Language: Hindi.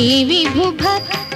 विभुभक्ति